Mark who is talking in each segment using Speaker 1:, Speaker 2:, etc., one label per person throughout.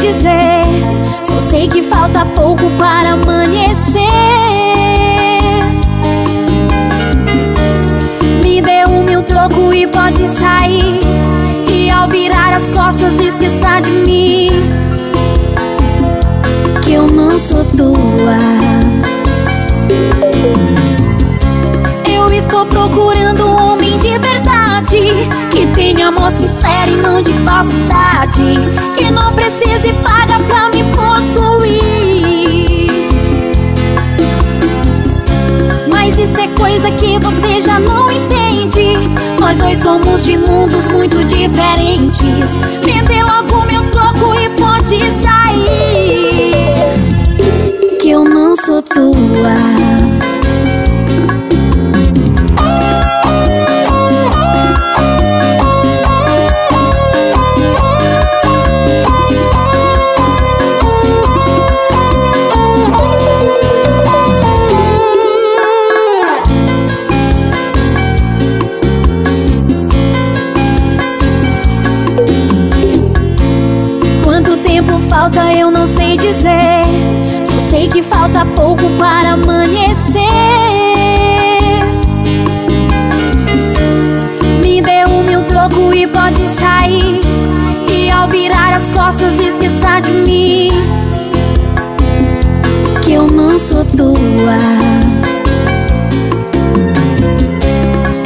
Speaker 1: dizer. Só sei que falta pouco para amanhecer. Me dê o meu troco e pode sair. E ao virar as costas, esqueça de mim. Que eu não sou tua. Eu estou procurando um sincero e não de falsidade Que não precise pagar pra me possuir. Mas isso é coisa que você já não entende. Nós dois somos de mundos muito diferentes. Dê logo meu troco e pode sair. Que eu não sou tua falta eu não sei dizer. Só sei que falta pouco para amanhecer. Me dê o meu troco e pode sair. E ao virar as costas esqueça de mim. Que eu não sou tua.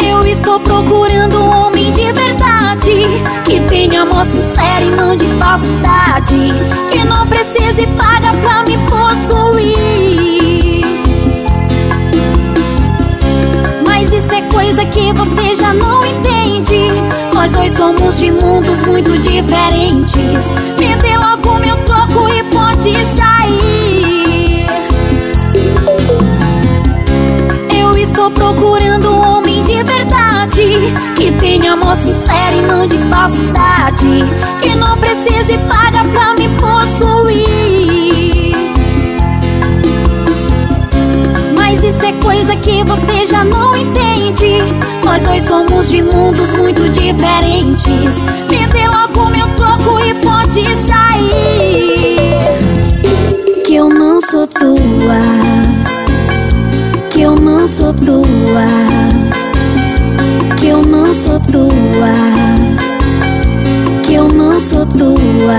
Speaker 1: Eu estou procurando um homem de verdade Que tenha amor sincero e não de falsidade Que não precise pagar pra me possuir. Mas isso é coisa que você já não entende. Nós dois somos de mundos muito diferentes Que tenha amor sincero e não de falsidade. Que não precise pagar pra me possuir. Mas isso é coisa que você já não entende. Nós dois somos de mundos muito diferentes não sou tua.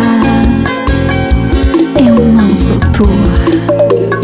Speaker 1: Eu não sou tua